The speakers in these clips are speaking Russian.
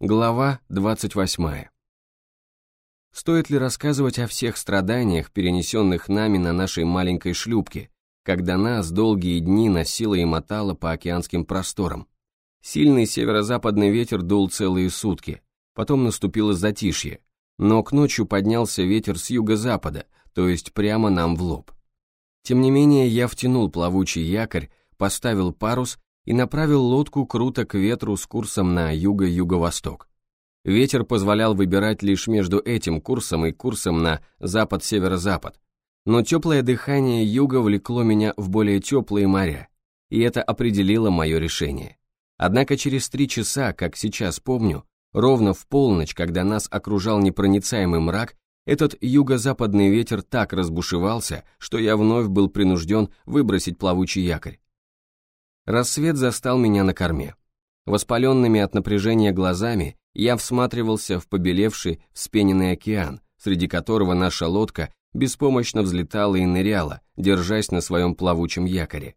Глава 28. Стоит ли рассказывать о всех страданиях, перенесенных нами на нашей маленькой шлюпке, когда нас долгие дни носило и мотало по океанским просторам? Сильный северо-западный ветер дул целые сутки, потом наступило затишье, но к ночью поднялся ветер с юго-запада, то есть прямо нам в лоб. Тем не менее, я втянул плавучий якорь, поставил парус и направил лодку круто к ветру с курсом на юго-юго-восток. Ветер позволял выбирать лишь между этим курсом и курсом на запад-северо-запад, но теплое дыхание юга влекло меня в более теплые моря, и это определило мое решение. Однако через три часа, как сейчас помню, ровно в полночь, когда нас окружал непроницаемый мрак, этот юго-западный ветер так разбушевался, что я вновь был принужден выбросить плавучий якорь. Рассвет застал меня на корме. Воспаленными от напряжения глазами я всматривался в побелевший, вспененный океан, среди которого наша лодка беспомощно взлетала и ныряла, держась на своем плавучем якоре.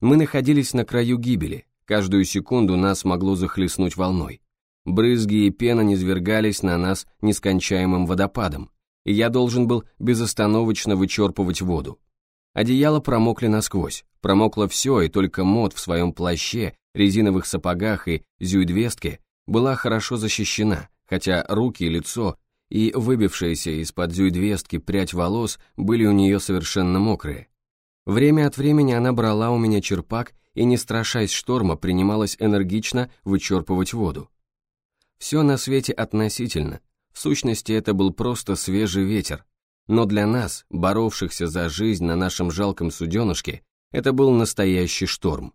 Мы находились на краю гибели, каждую секунду нас могло захлестнуть волной. Брызги и пена низвергались на нас нескончаемым водопадом, и я должен был безостановочно вычерпывать воду. Одеяло промокли насквозь, промокло все, и только мод в своем плаще, резиновых сапогах и зюйдвестке была хорошо защищена, хотя руки и лицо и выбившаяся из-под зюйдвестки прядь волос были у нее совершенно мокрые. Время от времени она брала у меня черпак и, не страшась шторма, принималась энергично вычерпывать воду. Все на свете относительно, в сущности это был просто свежий ветер, но для нас, боровшихся за жизнь на нашем жалком суденышке, это был настоящий шторм.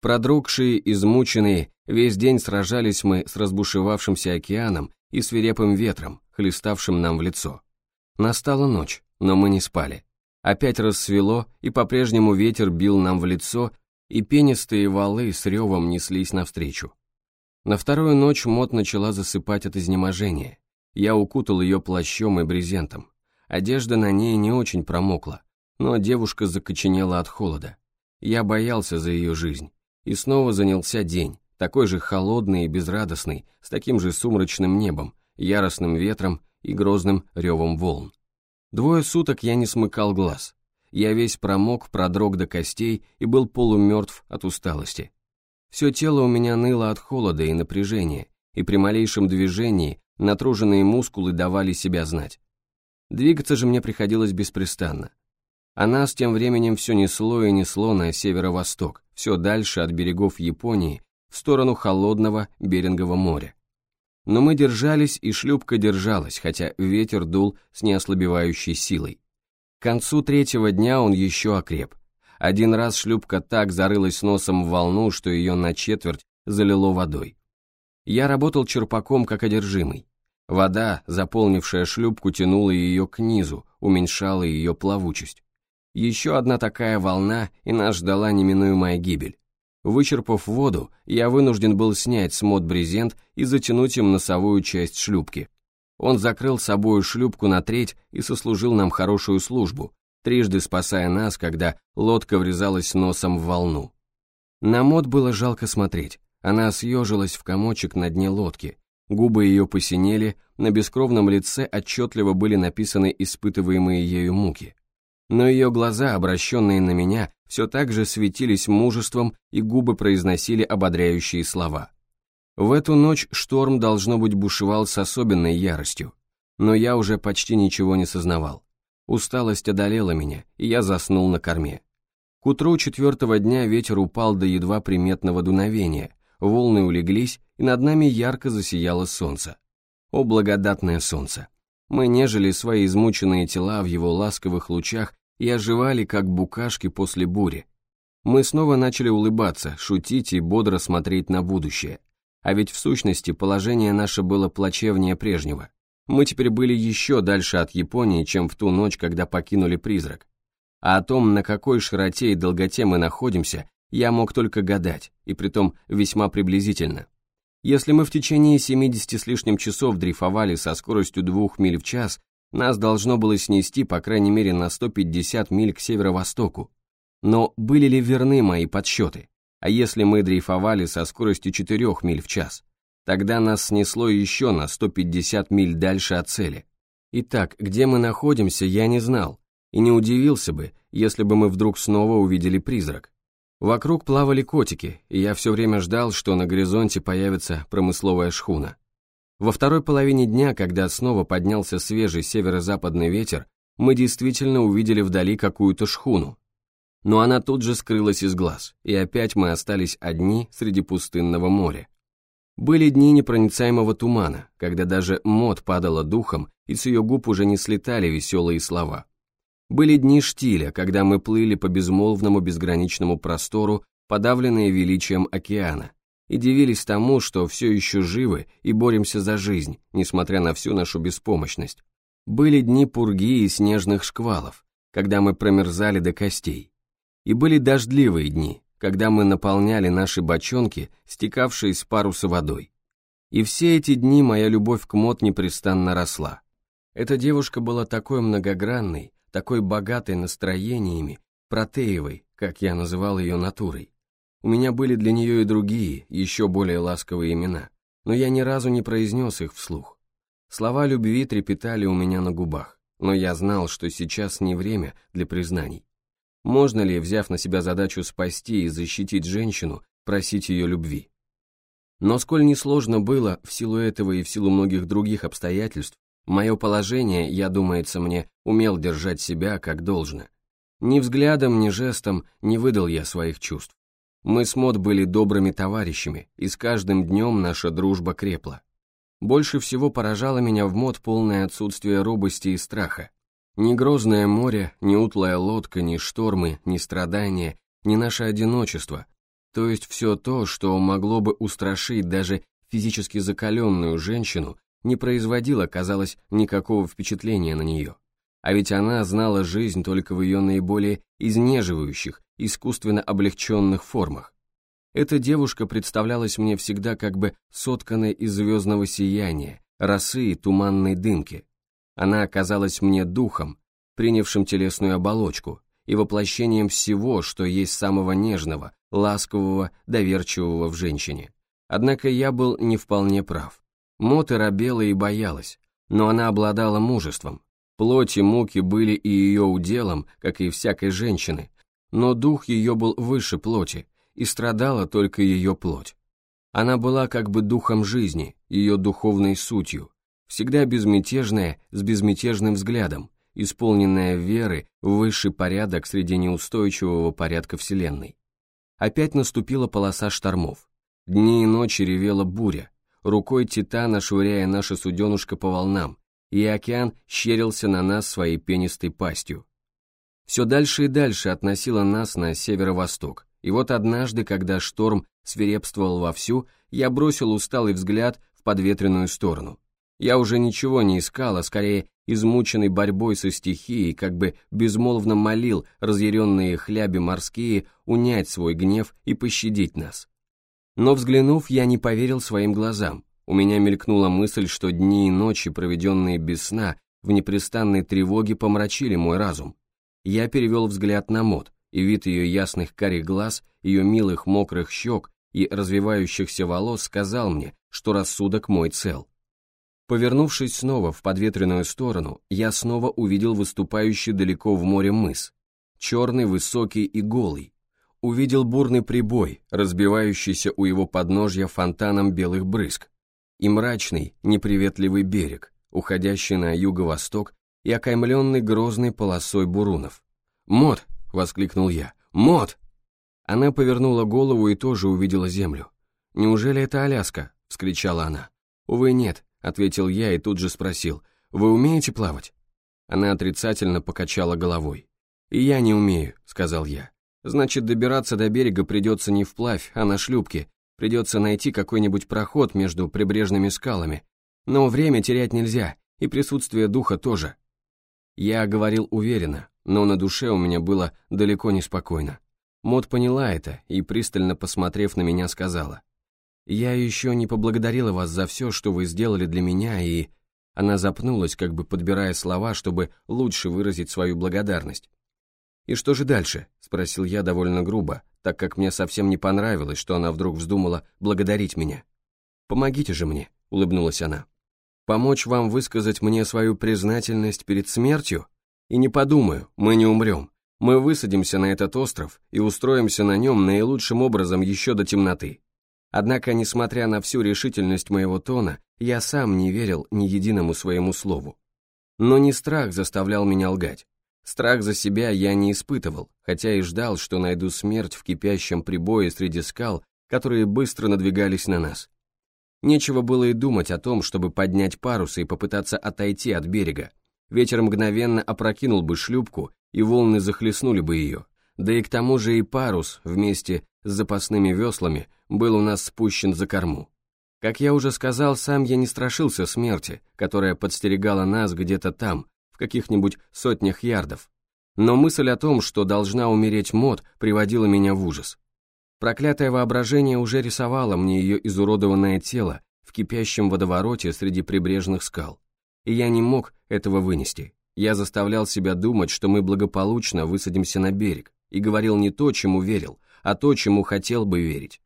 Продрогшие, измученные, весь день сражались мы с разбушевавшимся океаном и свирепым ветром, хлеставшим нам в лицо. Настала ночь, но мы не спали. Опять рассвело, и по-прежнему ветер бил нам в лицо, и пенистые валы с ревом неслись навстречу. На вторую ночь Мот начала засыпать от изнеможения. Я укутал ее плащом и брезентом. Одежда на ней не очень промокла, но девушка закоченела от холода. Я боялся за ее жизнь. И снова занялся день, такой же холодный и безрадостный, с таким же сумрачным небом, яростным ветром и грозным ревом волн. Двое суток я не смыкал глаз. Я весь промок, продрог до костей и был полумертв от усталости. Все тело у меня ныло от холода и напряжения, и при малейшем движении натруженные мускулы давали себя знать. Двигаться же мне приходилось беспрестанно. А нас тем временем все несло и несло на северо-восток, все дальше от берегов Японии, в сторону холодного Берингового моря. Но мы держались, и шлюпка держалась, хотя ветер дул с неослабевающей силой. К концу третьего дня он еще окреп. Один раз шлюпка так зарылась носом в волну, что ее на четверть залило водой. Я работал черпаком как одержимый. Вода, заполнившая шлюпку, тянула ее к низу, уменьшала ее плавучесть. Еще одна такая волна, и нас ждала неминуемая гибель. Вычерпав воду, я вынужден был снять с мод брезент и затянуть им носовую часть шлюпки. Он закрыл собою шлюпку на треть и сослужил нам хорошую службу, трижды спасая нас, когда лодка врезалась носом в волну. На мод было жалко смотреть. Она съежилась в комочек на дне лодки, Губы ее посинели, на бескровном лице отчетливо были написаны испытываемые ею муки. Но ее глаза, обращенные на меня, все так же светились мужеством, и губы произносили ободряющие слова. В эту ночь шторм, должно быть, бушевал с особенной яростью, но я уже почти ничего не сознавал. Усталость одолела меня, и я заснул на корме. К утру четвертого дня ветер упал до едва приметного дуновения, волны улеглись, и над нами ярко засияло солнце. О, благодатное солнце! Мы нежели свои измученные тела в его ласковых лучах и оживали, как букашки после бури. Мы снова начали улыбаться, шутить и бодро смотреть на будущее. А ведь в сущности положение наше было плачевнее прежнего. Мы теперь были еще дальше от Японии, чем в ту ночь, когда покинули призрак. А о том, на какой широте и долготе мы находимся, я мог только гадать, и притом весьма приблизительно. Если мы в течение 70 с лишним часов дрейфовали со скоростью 2 миль в час, нас должно было снести по крайней мере на 150 миль к северо-востоку. Но были ли верны мои подсчеты? А если мы дрейфовали со скоростью 4 миль в час? Тогда нас снесло еще на 150 миль дальше от цели. Итак, где мы находимся, я не знал, и не удивился бы, если бы мы вдруг снова увидели призрак. Вокруг плавали котики, и я все время ждал, что на горизонте появится промысловая шхуна. Во второй половине дня, когда снова поднялся свежий северо-западный ветер, мы действительно увидели вдали какую-то шхуну. Но она тут же скрылась из глаз, и опять мы остались одни среди пустынного моря. Были дни непроницаемого тумана, когда даже мод падала духом, и с ее губ уже не слетали веселые слова. Были дни штиля, когда мы плыли по безмолвному безграничному простору, подавленные величием океана, и дивились тому, что все еще живы и боремся за жизнь, несмотря на всю нашу беспомощность. Были дни пурги и снежных шквалов, когда мы промерзали до костей. И были дождливые дни, когда мы наполняли наши бочонки, стекавшие с паруса водой. И все эти дни моя любовь к Мот непрестанно росла. Эта девушка была такой многогранной, такой богатой настроениями, протеевой, как я называл ее натурой. У меня были для нее и другие, еще более ласковые имена, но я ни разу не произнес их вслух. Слова любви трепетали у меня на губах, но я знал, что сейчас не время для признаний. Можно ли, взяв на себя задачу спасти и защитить женщину, просить ее любви? Но сколь несложно было, в силу этого и в силу многих других обстоятельств, мое положение, я, думается мне, умел держать себя как должно. Ни взглядом, ни жестом не выдал я своих чувств. Мы с Мод были добрыми товарищами, и с каждым днем наша дружба крепла. Больше всего поражало меня в Мод полное отсутствие робости и страха. Ни грозное море, ни утлая лодка, ни штормы, ни страдания, ни наше одиночество, то есть все то, что могло бы устрашить даже физически закаленную женщину, не производило, казалось, никакого впечатления на нее. А ведь она знала жизнь только в ее наиболее изнеживающих, искусственно облегченных формах. Эта девушка представлялась мне всегда как бы сотканной из звездного сияния, росы и туманной дымки, она оказалась мне духом, принявшим телесную оболочку и воплощением всего, что есть самого нежного, ласкового, доверчивого в женщине. Однако я был не вполне прав. Мота робела и боялась, но она обладала мужеством. Плоть и муки были и ее уделом, как и всякой женщины, но дух ее был выше плоти, и страдала только ее плоть. Она была как бы духом жизни, ее духовной сутью, всегда безмятежная, с безмятежным взглядом, исполненная веры в высший порядок среди неустойчивого порядка Вселенной. Опять наступила полоса штормов. Дни и ночи ревела буря, рукой Титана швыряя наше суденушка по волнам, и океан щерился на нас своей пенистой пастью. Все дальше и дальше относило нас на северо-восток, и вот однажды, когда шторм свирепствовал вовсю, я бросил усталый взгляд в подветренную сторону. Я уже ничего не искал, а скорее измученный борьбой со стихией, как бы безмолвно молил разъяренные хляби морские унять свой гнев и пощадить нас. Но взглянув, я не поверил своим глазам. У меня мелькнула мысль, что дни и ночи, проведенные без сна, в непрестанной тревоге помрачили мой разум. Я перевел взгляд на мод, и вид ее ясных карих глаз, ее милых мокрых щек и развивающихся волос сказал мне, что рассудок мой цел. Повернувшись снова в подветренную сторону, я снова увидел выступающий далеко в море мыс. Черный, высокий и голый. Увидел бурный прибой, разбивающийся у его подножья фонтаном белых брызг. И мрачный, неприветливый берег, уходящий на юго-восток и окаймленный грозной полосой бурунов. «Мот!» — воскликнул я. «Мот!» Она повернула голову и тоже увидела землю. «Неужели это Аляска?» — вскричала она. «Увы, нет, ответил я и тут же спросил, «Вы умеете плавать?» Она отрицательно покачала головой. «И я не умею», — сказал я. «Значит, добираться до берега придется не вплавь, а на шлюпке. Придется найти какой-нибудь проход между прибрежными скалами. Но время терять нельзя, и присутствие духа тоже». Я говорил уверенно, но на душе у меня было далеко не спокойно. Мод поняла это и, пристально посмотрев на меня, сказала. «Я еще не поблагодарила вас за все, что вы сделали для меня, и...» Она запнулась, как бы подбирая слова, чтобы лучше выразить свою благодарность. «И что же дальше?» — спросил я довольно грубо, так как мне совсем не понравилось, что она вдруг вздумала благодарить меня. «Помогите же мне», — улыбнулась она. «Помочь вам высказать мне свою признательность перед смертью? И не подумаю, мы не умрем. Мы высадимся на этот остров и устроимся на нем наилучшим образом еще до темноты. Однако, несмотря на всю решительность моего тона, я сам не верил ни единому своему слову. Но не страх заставлял меня лгать. Страх за себя я не испытывал, хотя и ждал, что найду смерть в кипящем прибое среди скал, которые быстро надвигались на нас. Нечего было и думать о том, чтобы поднять парусы и попытаться отойти от берега. Ветер мгновенно опрокинул бы шлюпку, и волны захлестнули бы ее. Да и к тому же и парус вместе с запасными веслами был у нас спущен за корму. Как я уже сказал, сам я не страшился смерти, которая подстерегала нас где-то там, каких-нибудь сотнях ярдов. Но мысль о том, что должна умереть Мод, приводила меня в ужас. Проклятое воображение уже рисовало мне ее изуродованное тело в кипящем водовороте среди прибрежных скал. И я не мог этого вынести. Я заставлял себя думать, что мы благополучно высадимся на берег, и говорил не то, чему верил, а то, чему хотел бы верить.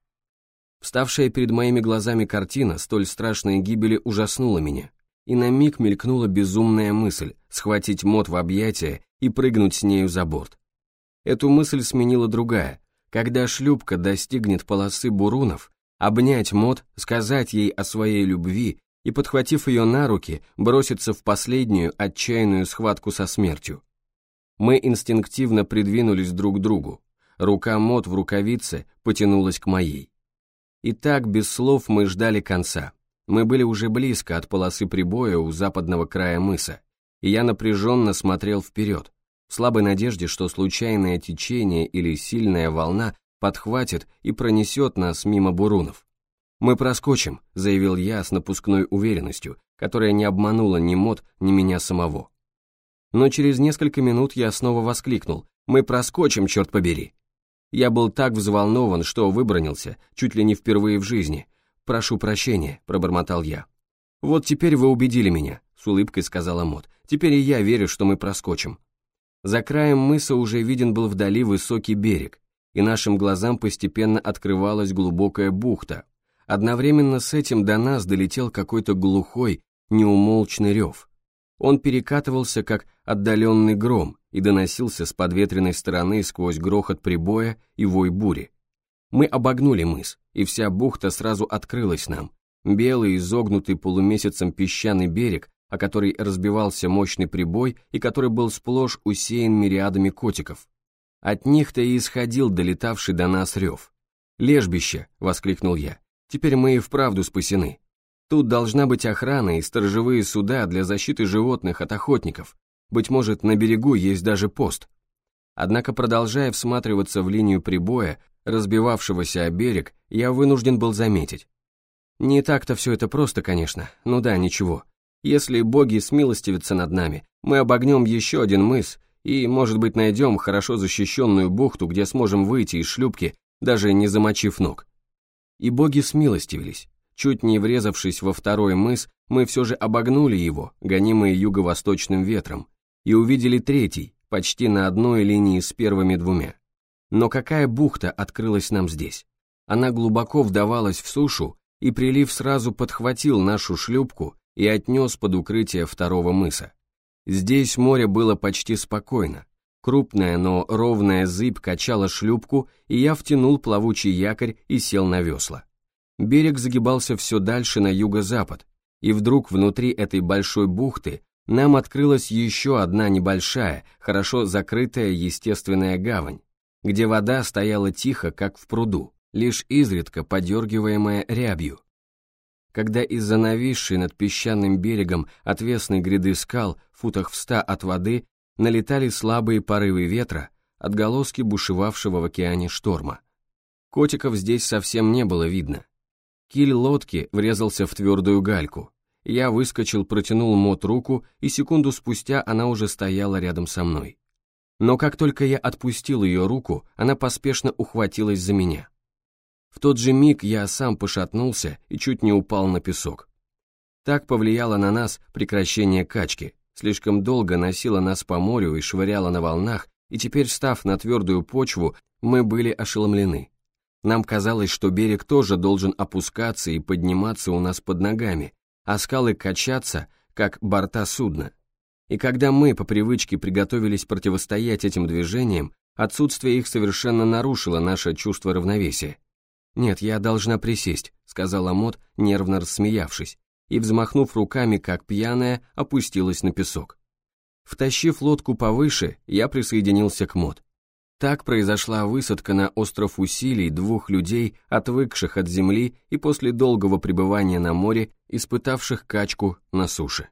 Вставшая перед моими глазами картина столь страшной гибели ужаснула меня, и на миг мелькнула безумная мысль схватить Мот в объятия и прыгнуть с нею за борт. Эту мысль сменила другая, когда шлюпка достигнет полосы бурунов, обнять Мот, сказать ей о своей любви и, подхватив ее на руки, броситься в последнюю отчаянную схватку со смертью. Мы инстинктивно придвинулись друг к другу. Рука Мот в рукавице потянулась к моей. И так, без слов, мы ждали конца. Мы были уже близко от полосы прибоя у западного края мыса, и я напряженно смотрел вперед, в слабой надежде, что случайное течение или сильная волна подхватит и пронесет нас мимо бурунов. «Мы проскочим», — заявил я с напускной уверенностью, которая не обманула ни Мот, ни меня самого. Но через несколько минут я снова воскликнул «Мы проскочим, черт побери!» Я был так взволнован, что выбронился, чуть ли не впервые в жизни. «Прошу прощения», — пробормотал я. «Вот теперь вы убедили меня», — с улыбкой сказала Мот. «Теперь и я верю, что мы проскочим». За краем мыса уже виден был вдали высокий берег, и нашим глазам постепенно открывалась глубокая бухта. Одновременно с этим до нас долетел какой-то глухой, неумолчный рев. Он перекатывался, как отдаленный гром, и доносился с подветренной стороны сквозь грохот прибоя и вой бури. Мы обогнули мыс, и вся бухта сразу открылась нам. Белый, изогнутый полумесяцем песчаный берег о который разбивался мощный прибой и который был сплошь усеян мириадами котиков. От них-то и исходил долетавший до нас рев. «Лежбище!» — воскликнул я. «Теперь мы и вправду спасены. Тут должна быть охрана и сторожевые суда для защиты животных от охотников. Быть может, на берегу есть даже пост». Однако, продолжая всматриваться в линию прибоя, разбивавшегося о берег, я вынужден был заметить. Не так-то все это просто, конечно, ну да, ничего. Если боги смилостивятся над нами, мы обогнем еще один мыс и, может быть, найдем хорошо защищенную бухту, где сможем выйти из шлюпки, даже не замочив ног. И боги смилостивились. Чуть не врезавшись во второй мыс, мы все же обогнули его, гонимые юго-восточным ветром, и увидели третий, почти на одной линии с первыми двумя. Но какая бухта открылась нам здесь? Она глубоко вдавалась в сушу, и прилив сразу подхватил нашу шлюпку и отнес под укрытие второго мыса. Здесь море было почти спокойно. Крупная, но ровная зыбь качала шлюпку, и я втянул плавучий якорь и сел на весла. Берег загибался все дальше на юго-запад, и вдруг внутри этой большой бухты нам открылась еще одна небольшая, хорошо закрытая естественная гавань, где вода стояла тихо, как в пруду, лишь изредка подергиваемая рябью, когда из-за нависшей над песчаным берегом отвесной гряды скал, футах в ста от воды, налетали слабые порывы ветра, отголоски бушевавшего в океане шторма. Котиков здесь совсем не было видно. Киль лодки врезался в твердую гальку. Я выскочил, протянул Мот руку, и секунду спустя она уже стояла рядом со мной. Но как только я отпустил ее руку, она поспешно ухватилась за меня. В тот же миг я сам пошатнулся и чуть не упал на песок. Так повлияло на нас прекращение качки, слишком долго носило нас по морю и швыряло на волнах, и теперь, став на твердую почву, мы были ошеломлены. Нам казалось, что берег тоже должен опускаться и подниматься у нас под ногами, а скалы качаться, как борта судна. И когда мы по привычке приготовились противостоять этим движениям, отсутствие их совершенно нарушило наше чувство равновесия. «Нет, я должна присесть», — сказала Мот, нервно рассмеявшись, и, взмахнув руками, как пьяная, опустилась на песок. Втащив лодку повыше, я присоединился к Мот. Так произошла высадка на остров усилий двух людей, отвыкших от земли и после долгого пребывания на море, испытавших качку на суше.